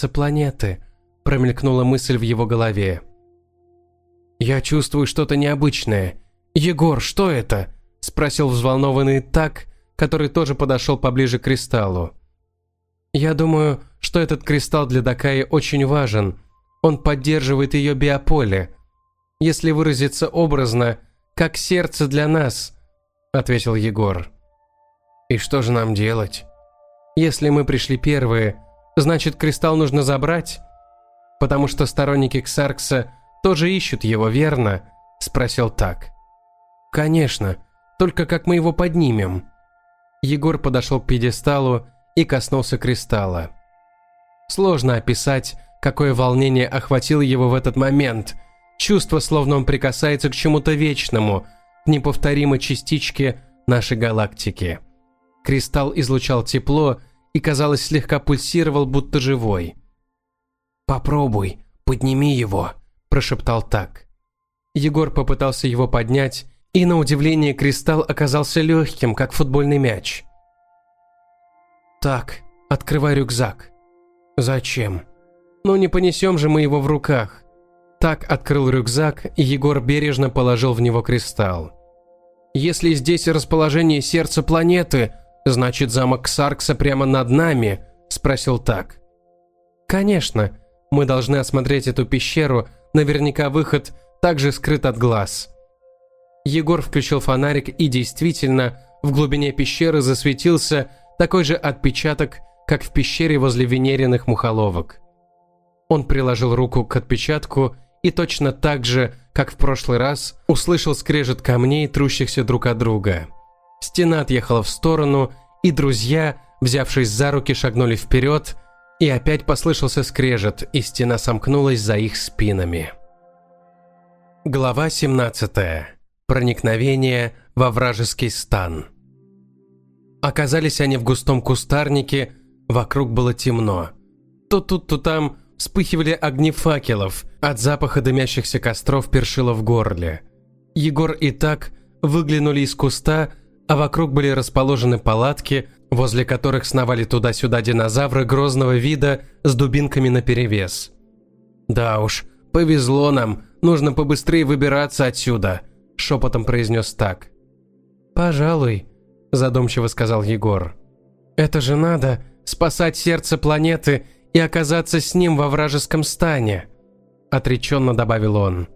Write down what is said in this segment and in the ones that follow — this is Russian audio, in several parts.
сердце планеты», – промелькнула мысль в его голове. «Я чувствую что-то необычное. Егор, что это?» – спросил взволнованный так, который тоже подошел поближе к кристаллу. «Я думаю, что этот кристалл для Дакаи очень важен. Он поддерживает ее биополе. Если выразиться образно, как сердце для нас», – ответил Егор. «И что же нам делать? Если мы пришли первые, значит, кристалл нужно забрать? Потому что сторонники Ксаркса тоже ищут его, верно?» – спросил Так. «Конечно, только как мы его поднимем?» Егор подошел к пьедесталу и коснулся кристалла. Сложно описать, какое волнение охватило его в этот момент. Чувство, словно он прикасается к чему-то вечному, к неповторимой частичке нашей галактики. Кристалл излучал тепло и, казалось, слегка пульсировал, будто живой. «Попробуй, подними его», – прошептал так. Егор попытался его поднять, и на удивление кристалл оказался легким, как футбольный мяч. «Так, открывай рюкзак». «Зачем?» «Ну не понесем же мы его в руках». Так открыл рюкзак, и Егор бережно положил в него кристалл. «Если здесь расположение сердца планеты, значит замок Саркса прямо над нами?» – спросил Так. «Конечно. Мы должны осмотреть эту пещеру, наверняка выход также скрыт от глаз». Егор включил фонарик и действительно, в глубине пещеры засветился такой же отпечаток, как в пещере возле венериных мухоловок. Он приложил руку к отпечатку и точно так же, как в прошлый раз, услышал скрежет камней, трущихся друг от друга. Стена отъехала в сторону, и друзья, взявшись за руки, шагнули вперед, и опять послышался скрежет, и стена сомкнулась за их спинами. Глава 17. Проникновение во вражеский стан. Оказались они в густом кустарнике, вокруг было темно. То тут, то там вспыхивали огни факелов, от запаха дымящихся костров першило в горле. Егор и так выглянули из куста, а вокруг были расположены палатки, возле которых сновали туда-сюда динозавры грозного вида с дубинками наперевес. «Да уж, повезло нам, нужно побыстрее выбираться отсюда», шепотом произнес так. «Пожалуй», – задумчиво сказал Егор. «Это же надо спасать сердце планеты и оказаться с ним во вражеском стане», – отреченно добавил он.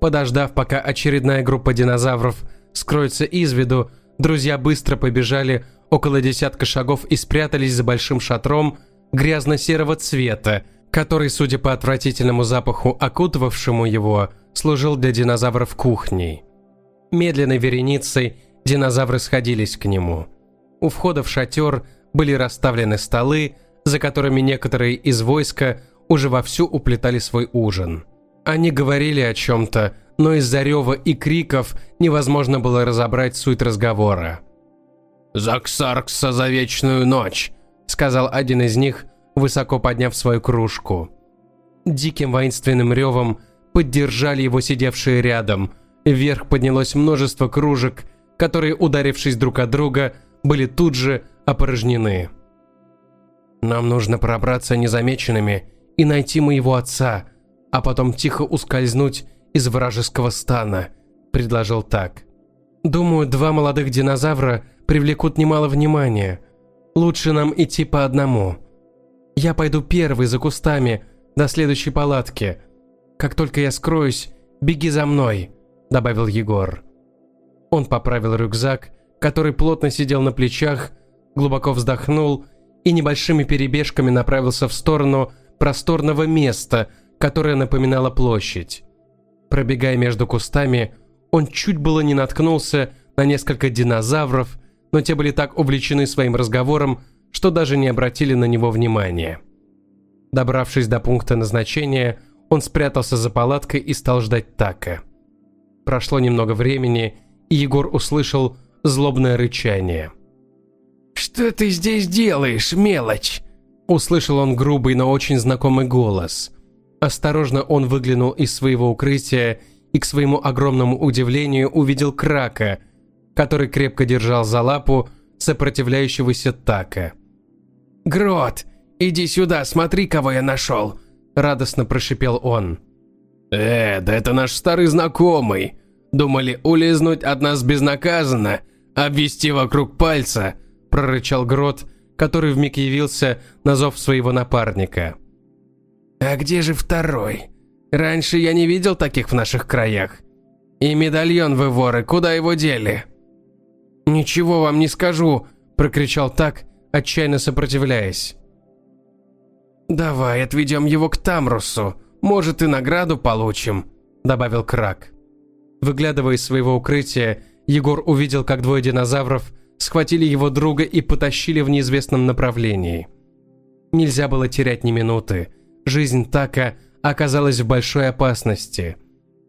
Подождав, пока очередная группа динозавров скроется из виду, друзья быстро побежали около десятка шагов и спрятались за большим шатром грязно-серого цвета, который, судя по отвратительному запаху, окутывавшему его, служил для динозавров кухней. Медленной вереницей динозавры сходились к нему. У входа в шатер были расставлены столы, за которыми некоторые из войска уже вовсю уплетали свой ужин. Они говорили о чем-то, но из-за рева и криков невозможно было разобрать суть разговора. «Заксаркса за вечную ночь», — сказал один из них, высоко подняв свою кружку. Диким воинственным ревом поддержали его сидевшие рядом, Вверх поднялось множество кружек, которые, ударившись друг от друга, были тут же опорожнены. «Нам нужно пробраться незамеченными и найти моего отца, а потом тихо ускользнуть из вражеского стана», – предложил так. «Думаю, два молодых динозавра привлекут немало внимания. Лучше нам идти по одному. Я пойду первый за кустами до следующей палатки. Как только я скроюсь, беги за мной». – добавил Егор. Он поправил рюкзак, который плотно сидел на плечах, глубоко вздохнул и небольшими перебежками направился в сторону просторного места, которое напоминало площадь. Пробегая между кустами, он чуть было не наткнулся на несколько динозавров, но те были так увлечены своим разговором, что даже не обратили на него внимания. Добравшись до пункта назначения, он спрятался за палаткой и стал ждать Така. Прошло немного времени, и Егор услышал злобное рычание. «Что ты здесь делаешь, мелочь?» Услышал он грубый, но очень знакомый голос. Осторожно он выглянул из своего укрытия и к своему огромному удивлению увидел Крака, который крепко держал за лапу сопротивляющегося Така. «Грот, Иди сюда, смотри, кого я нашел!» – радостно прошипел он. «Э, да это наш старый знакомый. Думали улизнуть от нас безнаказанно, обвести вокруг пальца», – прорычал Грот, который вмиг явился на зов своего напарника. «А где же второй? Раньше я не видел таких в наших краях. И медальон вы воры, куда его дели?» «Ничего вам не скажу», – прокричал так, отчаянно сопротивляясь. «Давай отведем его к Тамрусу, может и награду получим», – добавил Крак. Выглядывая из своего укрытия, Егор увидел, как двое динозавров схватили его друга и потащили в неизвестном направлении. Нельзя было терять ни минуты. Жизнь Така оказалась в большой опасности.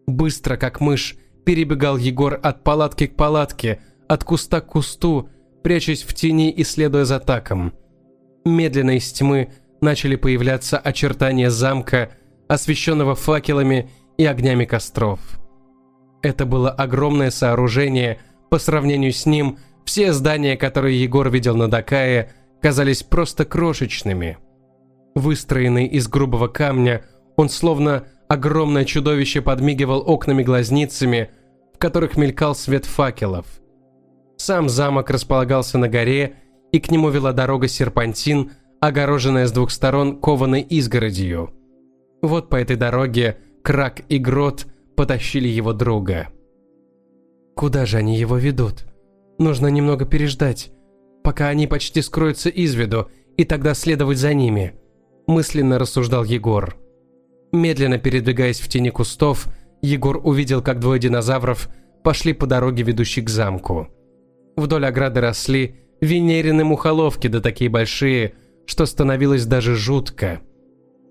Быстро, как мышь, перебегал Егор от палатки к палатке, от куста к кусту, прячась в тени и следуя за Таком. Медленно из тьмы начали появляться очертания замка, освещенного факелами и огнями костров. Это было огромное сооружение, по сравнению с ним все здания, которые Егор видел на Дакае, казались просто крошечными. Выстроенный из грубого камня, он словно огромное чудовище подмигивал окнами-глазницами, в которых мелькал свет факелов. Сам замок располагался на горе, и к нему вела дорога серпантин, огороженная с двух сторон кованой изгородью. Вот по этой дороге Крак и Грот потащили его друга. Куда же они его ведут? Нужно немного переждать, пока они почти скроются из виду, и тогда следовать за ними. Мысленно рассуждал Егор. Медленно передвигаясь в тени кустов, Егор увидел, как двое динозавров пошли по дороге, ведущей к замку. Вдоль ограды росли венерины мухоловки, да такие большие, что становилось даже жутко.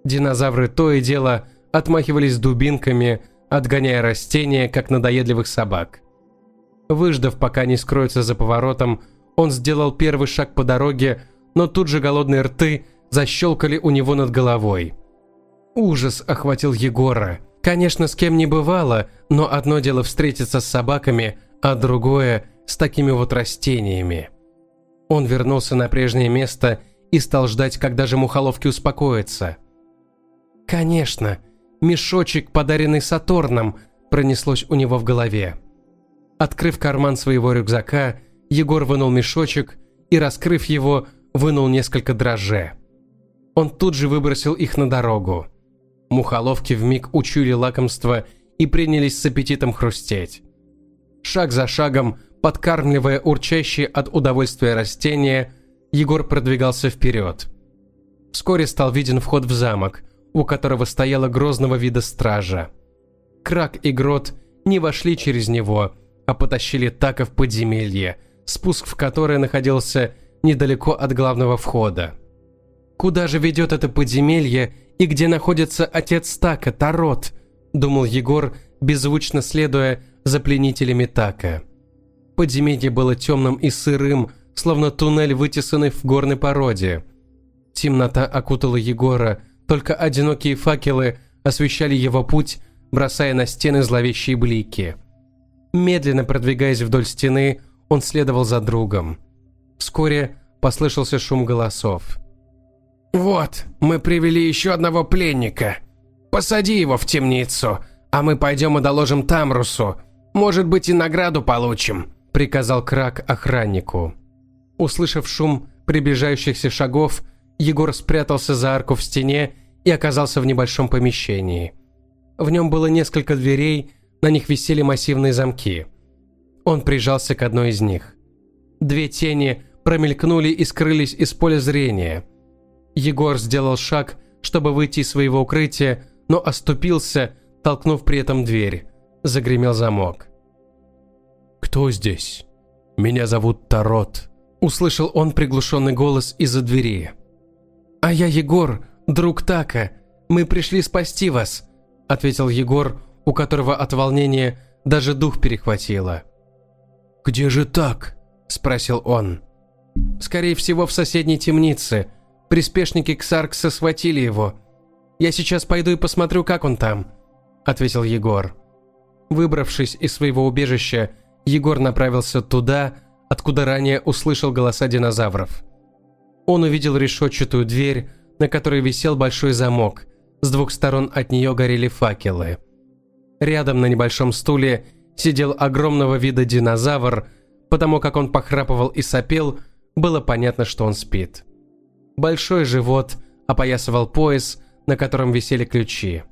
Динозавры то и дело отмахивались дубинками, отгоняя растения, как надоедливых собак. Выждав, пока не скроются за поворотом, он сделал первый шаг по дороге, но тут же голодные рты защелкали у него над головой. Ужас охватил Егора. Конечно, с кем не бывало, но одно дело встретиться с собаками, а другое – с такими вот растениями. Он вернулся на прежнее место и стал ждать, когда же мухоловки успокоятся. Конечно, мешочек, подаренный Сатурном, пронеслось у него в голове. Открыв карман своего рюкзака, Егор вынул мешочек и, раскрыв его, вынул несколько дрожжей. Он тут же выбросил их на дорогу. Мухоловки вмиг учули лакомство и принялись с аппетитом хрустеть. Шаг за шагом, подкармливая урчащие от удовольствия растения, Егор продвигался вперед. Вскоре стал виден вход в замок, у которого стояла грозного вида стража. Крак и Грот не вошли через него, а потащили Така в подземелье, спуск в которое находился недалеко от главного входа. «Куда же ведет это подземелье и где находится отец Така, Тарот?» – думал Егор, беззвучно следуя за пленителями Така. Подземелье было темным и сырым, словно туннель, вытесанный в горной породе. Темнота окутала Егора, только одинокие факелы освещали его путь, бросая на стены зловещие блики. Медленно продвигаясь вдоль стены, он следовал за другом. Вскоре послышался шум голосов. «Вот, мы привели еще одного пленника. Посади его в темницу, а мы пойдем и доложим Тамрусу. Может быть, и награду получим», – приказал Крак охраннику. Услышав шум приближающихся шагов, Егор спрятался за арку в стене и оказался в небольшом помещении. В нем было несколько дверей, на них висели массивные замки. Он прижался к одной из них. Две тени промелькнули и скрылись из поля зрения. Егор сделал шаг, чтобы выйти из своего укрытия, но оступился, толкнув при этом дверь. Загремел замок. «Кто здесь? Меня зовут Тарот», – услышал он приглушенный голос из-за двери. «А я Егор, друг Така. Мы пришли спасти вас», – ответил Егор, у которого от волнения даже дух перехватило. «Где же так?» – спросил он. «Скорее всего, в соседней темнице. Приспешники Ксаркса схватили его. Я сейчас пойду и посмотрю, как он там», – ответил Егор. Выбравшись из своего убежища, Егор направился туда, откуда ранее услышал голоса динозавров. Он увидел решетчатую дверь, на которой висел большой замок. С двух сторон от нее горели факелы. Рядом на небольшом стуле сидел огромного вида динозавр, потому как он похрапывал и сопел, было понятно, что он спит. Большой живот опоясывал пояс, на котором висели ключи.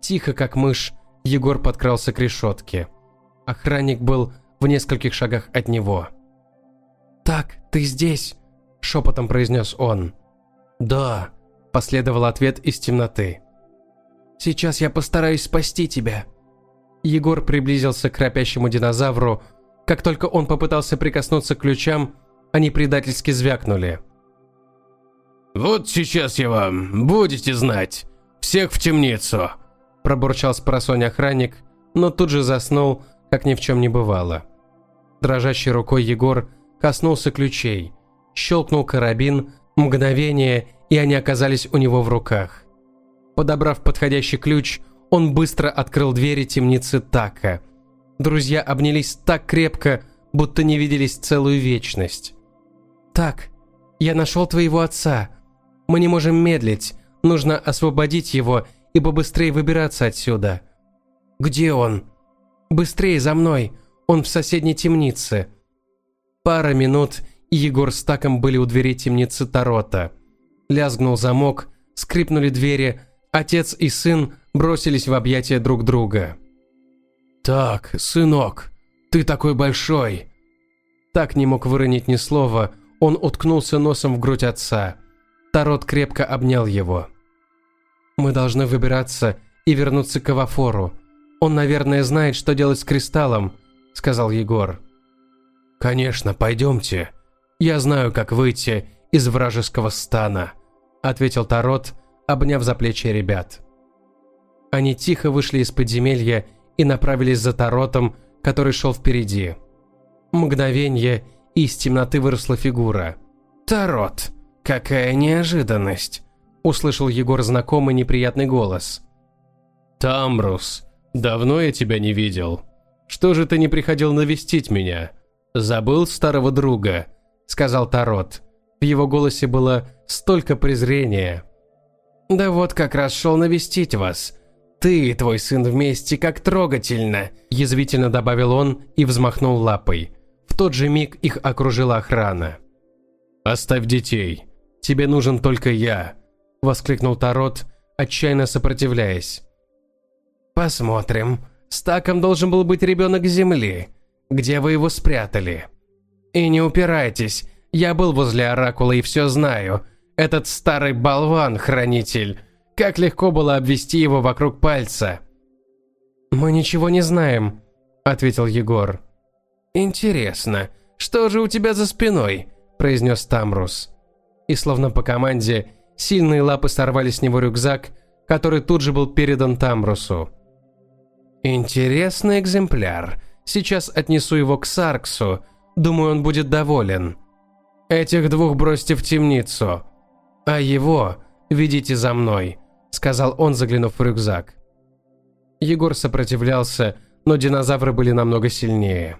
Тихо, как мышь, Егор подкрался к решетке. Охранник был в нескольких шагах от него. «Так, ты здесь?» – шепотом произнес он. «Да», – последовал ответ из темноты. «Сейчас я постараюсь спасти тебя». Егор приблизился к храпящему динозавру. Как только он попытался прикоснуться к ключам, они предательски звякнули. «Вот сейчас я вам, будете знать. Всех в темницу!» Пробурчал с охранник, но тут же заснул, как ни в чем не бывало. Дрожащей рукой Егор коснулся ключей, щелкнул карабин, мгновение, и они оказались у него в руках. Подобрав подходящий ключ, он быстро открыл двери темницы Така. Друзья обнялись так крепко, будто не виделись целую вечность. «Так, я нашел твоего отца. Мы не можем медлить. Нужно освободить его и побыстрее выбираться отсюда». «Где он?» «Быстрее за мной. Он в соседней темнице». Пара минут, и Егор с Таком были у двери темницы Тарота. Лязгнул замок, скрипнули двери, отец и сын бросились в объятия друг друга. «Так, сынок, ты такой большой!» Так не мог выронить ни слова, он уткнулся носом в грудь отца. Тарот крепко обнял его. «Мы должны выбираться и вернуться к Авафору. Он, наверное, знает, что делать с кристаллом», — сказал Егор. «Конечно, пойдемте. Я знаю, как выйти из вражеского стана», – ответил Тарот, обняв за плечи ребят. Они тихо вышли из подземелья и направились за Таротом, который шел впереди. Мгновение, и из темноты выросла фигура. «Тарот, какая неожиданность!» – услышал Егор знакомый неприятный голос. «Тамрус, давно я тебя не видел. Что же ты не приходил навестить меня?» «Забыл старого друга», — сказал Тарот. В его голосе было столько презрения. «Да вот как раз шел навестить вас. Ты и твой сын вместе, как трогательно», – язвительно добавил он и взмахнул лапой. В тот же миг их окружила охрана. «Оставь детей. Тебе нужен только я», – воскликнул Тарот, отчаянно сопротивляясь. «Посмотрим. С Таком должен был быть ребенок Земли где вы его спрятали. И не упирайтесь, я был возле Оракула и все знаю. Этот старый болван-хранитель. Как легко было обвести его вокруг пальца. «Мы ничего не знаем», — ответил Егор. «Интересно, что же у тебя за спиной?» – произнес Тамрус. И словно по команде, сильные лапы сорвали с него рюкзак, который тут же был передан Тамрусу. «Интересный экземпляр. Сейчас отнесу его к Сарксу. Думаю, он будет доволен. Этих двух бросьте в темницу. А его ведите за мной», — сказал он, заглянув в рюкзак. Егор сопротивлялся, но динозавры были намного сильнее.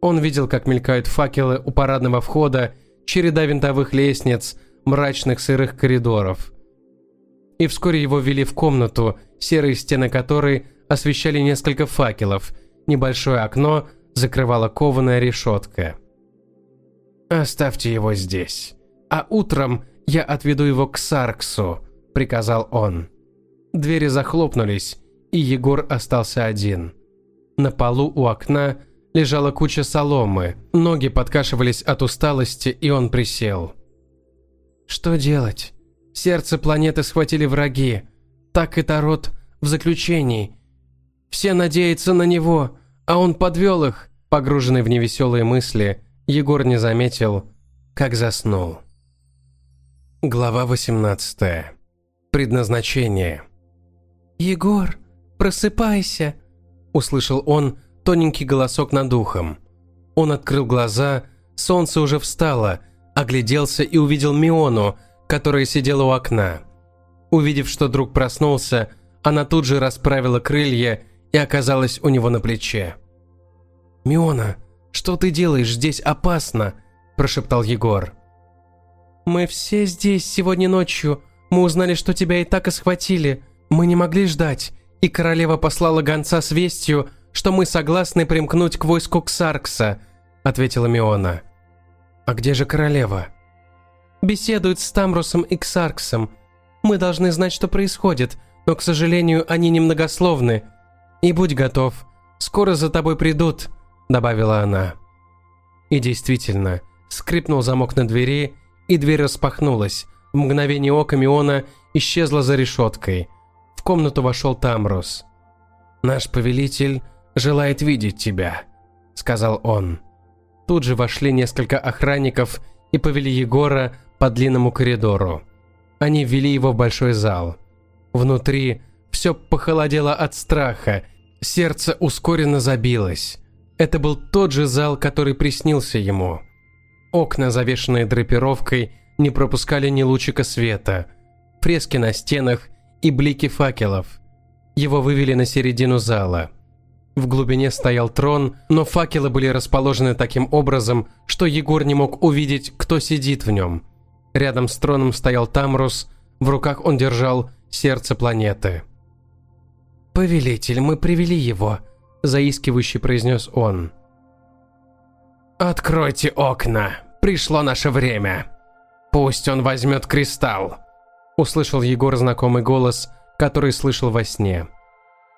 Он видел, как мелькают факелы у парадного входа, череда винтовых лестниц, мрачных сырых коридоров. И вскоре его ввели в комнату, серые стены которой освещали несколько факелов – Небольшое окно закрывала кованая решетка. «Оставьте его здесь, а утром я отведу его к Сарксу», – приказал он. Двери захлопнулись, и Егор остался один. На полу у окна лежала куча соломы, ноги подкашивались от усталости, и он присел. Что делать? Сердце планеты схватили враги. Так и Тарот в заключении. Все надеются на него, а он подвел их. Погруженный в невеселые мысли, Егор не заметил, как заснул. Глава 18. Предназначение. «Егор, просыпайся!» – услышал он тоненький голосок над ухом. Он открыл глаза, солнце уже встало, огляделся и увидел Миону, которая сидела у окна. Увидев, что друг проснулся, она тут же расправила крылья и оказалась у него на плече. «Миона, что ты делаешь? Здесь опасно!» – прошептал Егор. «Мы все здесь сегодня ночью. Мы узнали, что тебя и так и схватили. Мы не могли ждать, и королева послала гонца с вестью, что мы согласны примкнуть к войску Ксаркса», — ответила Миона. «А где же королева?» «Беседует с Тамрусом и Ксарксом. Мы должны знать, что происходит, но, к сожалению, они немногословны. И будь готов, скоро за тобой придут», — добавила она. И действительно, скрипнул замок на двери, и дверь распахнулась. В мгновение ока Миона исчезла за решеткой. В комнату вошел Тамрус. «Наш повелитель желает видеть тебя», — сказал он. Тут же вошли несколько охранников и повели Егора по длинному коридору. Они ввели его в большой зал. Внутри все похолодело от страха, сердце ускоренно забилось. Это был тот же зал, который приснился ему. Окна, завешенные драпировкой, не пропускали ни лучика света. Фрески на стенах и блики факелов. Его вывели на середину зала. В глубине стоял трон, но факелы были расположены таким образом, что Егор не мог увидеть, кто сидит в нем. Рядом с троном стоял Тамрус, в руках он держал сердце планеты. «Повелитель, мы привели его», – заискивающе произнес он. «Откройте окна, пришло наше время. Пусть он возьмет кристалл», – услышал Егор знакомый голос, который слышал во сне.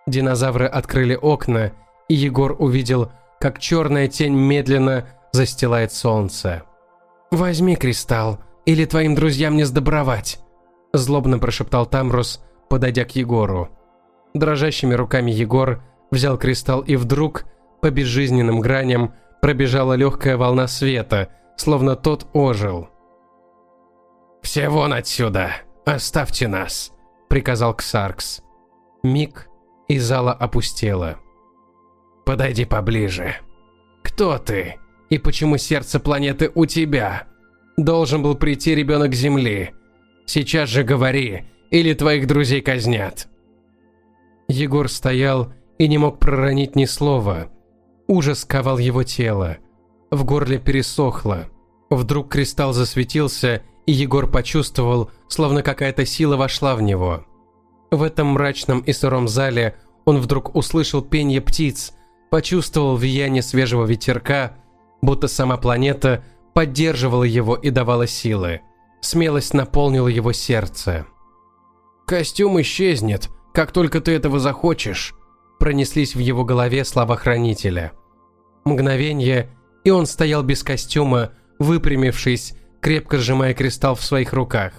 Динозавры открыли окна, и Егор увидел, как черная тень медленно застилает солнце. «Возьми кристалл, или твоим друзьям не сдобровать», – злобно прошептал Тамрус, подойдя к Егору. Дрожащими руками Егор взял кристалл и вдруг, по безжизненным граням, пробежала легкая волна света, словно тот ожил. «Все вон отсюда! Оставьте нас!» – приказал Ксаркс. Миг, и зала опустела. «Подойди поближе. Кто ты? И почему сердце планеты у тебя? Должен был прийти ребенок Земли. Сейчас же говори, или твоих друзей казнят». Егор стоял и не мог проронить ни слова. Ужас ковал его тело. В горле пересохло. Вдруг кристалл засветился, и Егор почувствовал, словно какая-то сила вошла в него. В этом мрачном и сыром зале он вдруг услышал пение птиц, почувствовал влияние свежего ветерка, будто сама планета поддерживала его и давала силы. Смелость наполнила его сердце. «Костюм исчезнет, как только ты этого захочешь», пронеслись в его голове слова хранителя. Мгновение, и он стоял без костюма, выпрямившись, крепко сжимая кристалл в своих руках.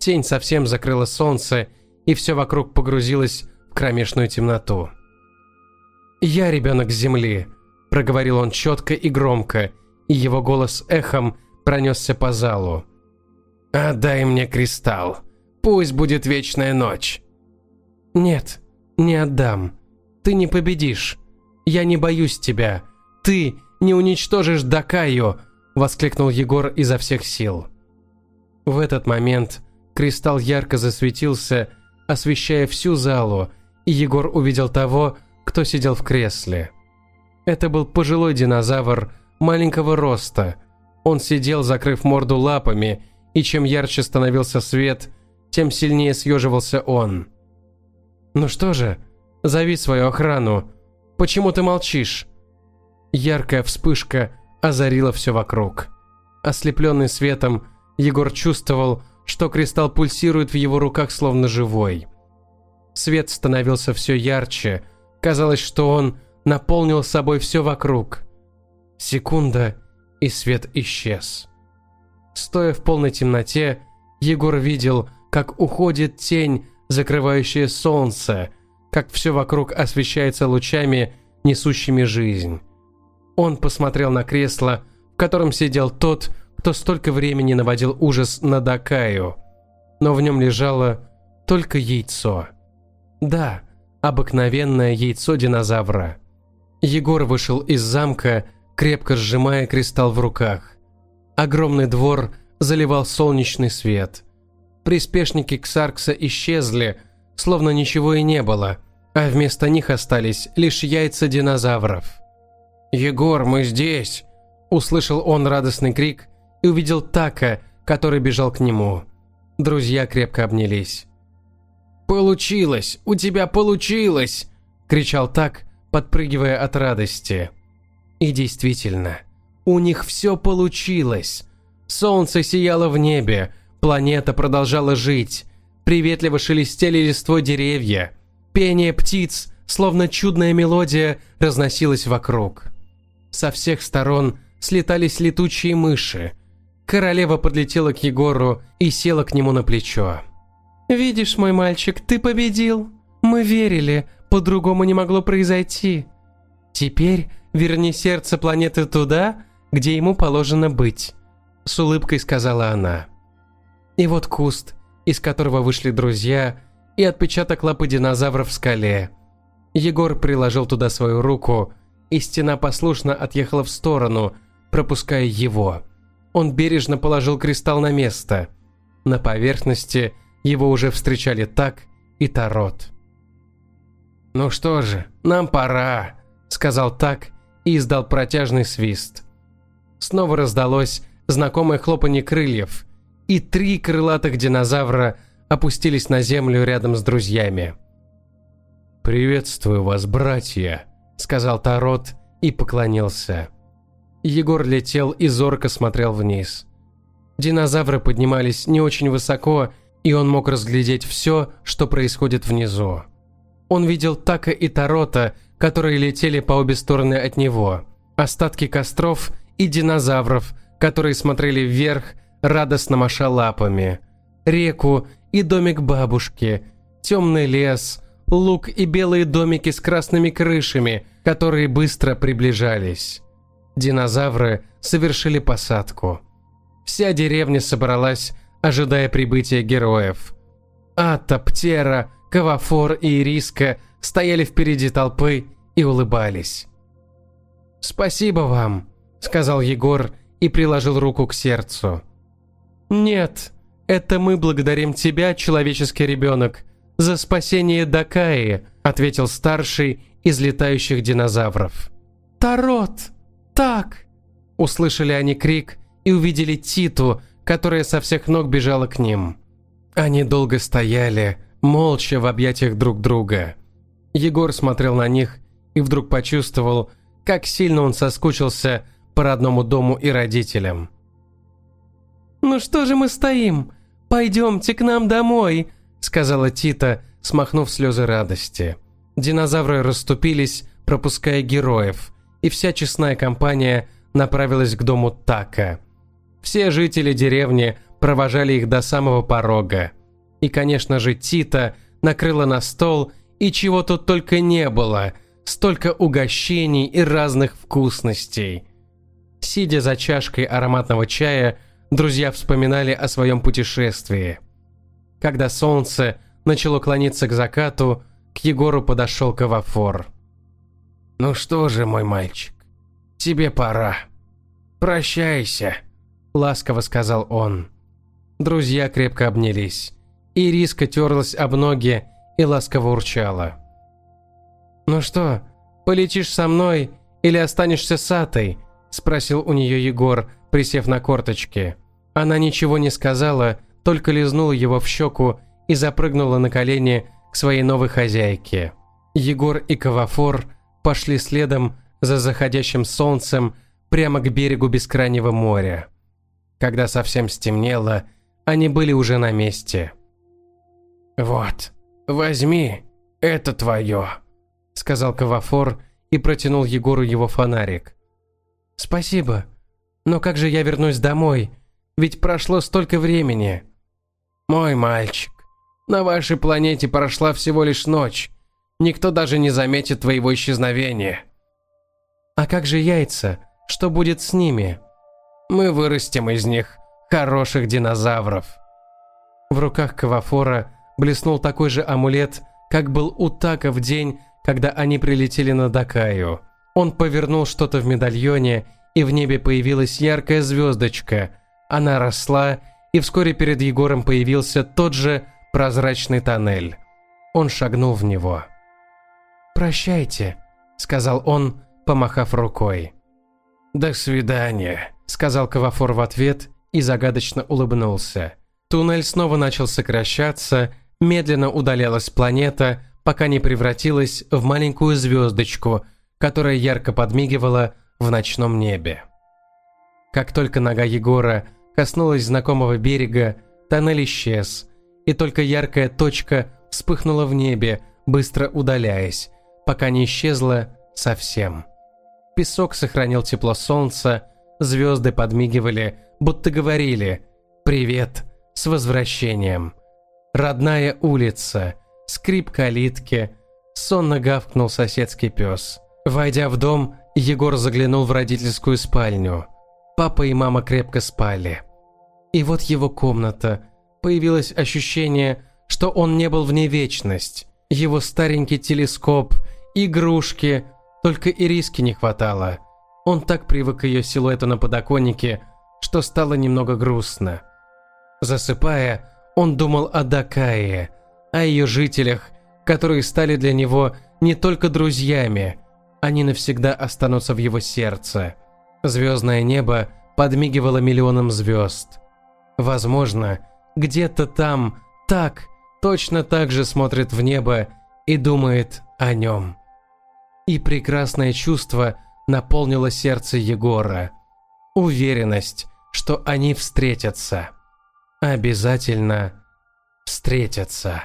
Тень совсем закрыла солнце, и все вокруг погрузилось в кромешную темноту. «Я ребенок Земли», – проговорил он четко и громко, и его голос эхом пронесся по залу. «Отдай мне кристалл. Пусть будет вечная ночь». «Нет, не отдам. Ты не победишь. Я не боюсь тебя. Ты не уничтожишь Дакаю!» – воскликнул Егор изо всех сил. В этот момент кристалл ярко засветился, освещая всю залу, и Егор увидел того, кто сидел в кресле. Это был пожилой динозавр маленького роста. Он сидел, закрыв морду лапами, и чем ярче становился свет, тем сильнее съеживался он. «Ну что же, зови свою охрану. Почему ты молчишь?» Яркая вспышка озарила все вокруг. Ослепленный светом, Егор чувствовал, что кристалл пульсирует в его руках словно живой. Свет становился все ярче, казалось, что он наполнил собой все вокруг. Секунда, и свет исчез. Стоя в полной темноте, Егор видел, как уходит тень закрывающее солнце, как все вокруг освещается лучами, несущими жизнь. Он посмотрел на кресло, в котором сидел тот, кто столько времени наводил ужас на Дакаю. Но в нем лежало только яйцо. Да, обыкновенное яйцо динозавра. Егор вышел из замка, крепко сжимая кристалл в руках. Огромный двор заливал солнечный свет – приспешники Ксаркса исчезли, словно ничего и не было, а вместо них остались лишь яйца динозавров. «Егор, мы здесь!» – услышал он радостный крик и увидел Така, который бежал к нему. Друзья крепко обнялись. «Получилось! У тебя получилось!» – кричал так, подпрыгивая от радости. И действительно, у них все получилось. Солнце сияло в небе, планета продолжала жить, приветливо шелестели листвой деревья, пение птиц, словно чудная мелодия, разносилась вокруг. Со всех сторон слетались летучие мыши. Королева подлетела к Егору и села к нему на плечо. «Видишь, мой мальчик, ты победил. Мы верили, по-другому не могло произойти. Теперь верни сердце планеты туда, где ему положено быть», – с улыбкой сказала она. И вот куст, из которого вышли друзья, и отпечаток лапы динозавра в скале. Егор приложил туда свою руку, и стена послушно отъехала в сторону, пропуская его. Он бережно положил кристалл на место. На поверхности его уже встречали так и Тарот. «Ну что же, нам пора», – сказал так и издал протяжный свист. Снова раздалось знакомое хлопанье крыльев, и три крылатых динозавра опустились на землю рядом с друзьями. «Приветствую вас, братья», – сказал Тарот и поклонился. Егор летел и зорко смотрел вниз. Динозавры поднимались не очень высоко, и он мог разглядеть все, что происходит внизу. Он видел Така и Тарота, которые летели по обе стороны от него, остатки костров и динозавров, которые смотрели вверх, радостно маша лапами, реку и домик бабушки, темный лес, луг и белые домики с красными крышами, которые быстро приближались. Динозавры совершили посадку. Вся деревня собралась, ожидая прибытия героев. Ата, Птера, Кавафор и Ириска стояли впереди толпы и улыбались. «Спасибо вам», – сказал Егор и приложил руку к сердцу. «Нет, это мы благодарим тебя, человеческий ребенок, за спасение Дакаи», – ответил старший из летающих динозавров. «Тарот! Так!» Услышали они крик и увидели Титу, которая со всех ног бежала к ним. Они долго стояли, молча в объятиях друг друга. Егор смотрел на них и вдруг почувствовал, как сильно он соскучился по родному дому и родителям. «Ну что же мы стоим? Пойдемте к нам домой», — сказала Тита, смахнув слезы радости. Динозавры расступились, пропуская героев, и вся честная компания направилась к дому Така. Все жители деревни провожали их до самого порога. И, конечно же, Тита накрыла на стол, и чего тут только не было, столько угощений и разных вкусностей. Сидя за чашкой ароматного чая, друзья вспоминали о своем путешествии. Когда солнце начало клониться к закату, к Егору подошел Кавафор. «Ну что же, мой мальчик, тебе пора. Прощайся», – ласково сказал он. Друзья крепко обнялись. Ириска терлась об ноги и ласково урчала. «Ну что, полетишь со мной или останешься с Атой?» – спросил у нее Егор, присев на корточки. Она ничего не сказала, только лизнула его в щеку и запрыгнула на колени к своей новой хозяйке. Егор и Кавафор пошли следом за заходящим солнцем прямо к берегу бескрайнего моря. Когда совсем стемнело, они были уже на месте. «Вот, возьми, это твое», — сказал Кавафор и протянул Егору его фонарик. «Спасибо, но как же я вернусь домой? Ведь прошло столько времени». «Мой мальчик, на вашей планете прошла всего лишь ночь. Никто даже не заметит твоего исчезновения». «А как же яйца? Что будет с ними?» «Мы вырастим из них хороших динозавров». В руках Кавафора блеснул такой же амулет, как был у Така в день, когда они прилетели на Дакаю. Он повернул что-то в медальоне, и в небе появилась яркая звездочка. Она росла, и вскоре перед Егором появился тот же прозрачный тоннель. Он шагнул в него. «Прощайте», — сказал он, помахав рукой. «До свидания», — сказал Кавафор в ответ и загадочно улыбнулся. Туннель снова начал сокращаться, медленно удалялась планета, пока не превратилась в маленькую звездочку, которая ярко подмигивала в ночном небе. Как только нога Егора коснулась знакомого берега, тоннель исчез, и только яркая точка вспыхнула в небе, быстро удаляясь, пока не исчезла совсем. Песок сохранил тепло солнца, звезды подмигивали, будто говорили «Привет, с возвращением». Родная улица, скрип калитки, сонно гавкнул соседский пес. Войдя в дом, Егор заглянул в родительскую спальню. Папа и мама крепко спали. И вот его комната. Появилось ощущение, что он не был в ней вечность. Его старенький телескоп, игрушки, только ириски не хватало. Он так привык к ее силуэту на подоконнике, что стало немного грустно. Засыпая, он думал о Дакае, о ее жителях, которые стали для него не только друзьями, они навсегда останутся в его сердце. Звездное небо подмигивало миллионам звезд. Возможно, где-то там, так, точно так же смотрит в небо и думает о нем. И прекрасное чувство наполнило сердце Егора. Уверенность, что они встретятся. Обязательно встретятся.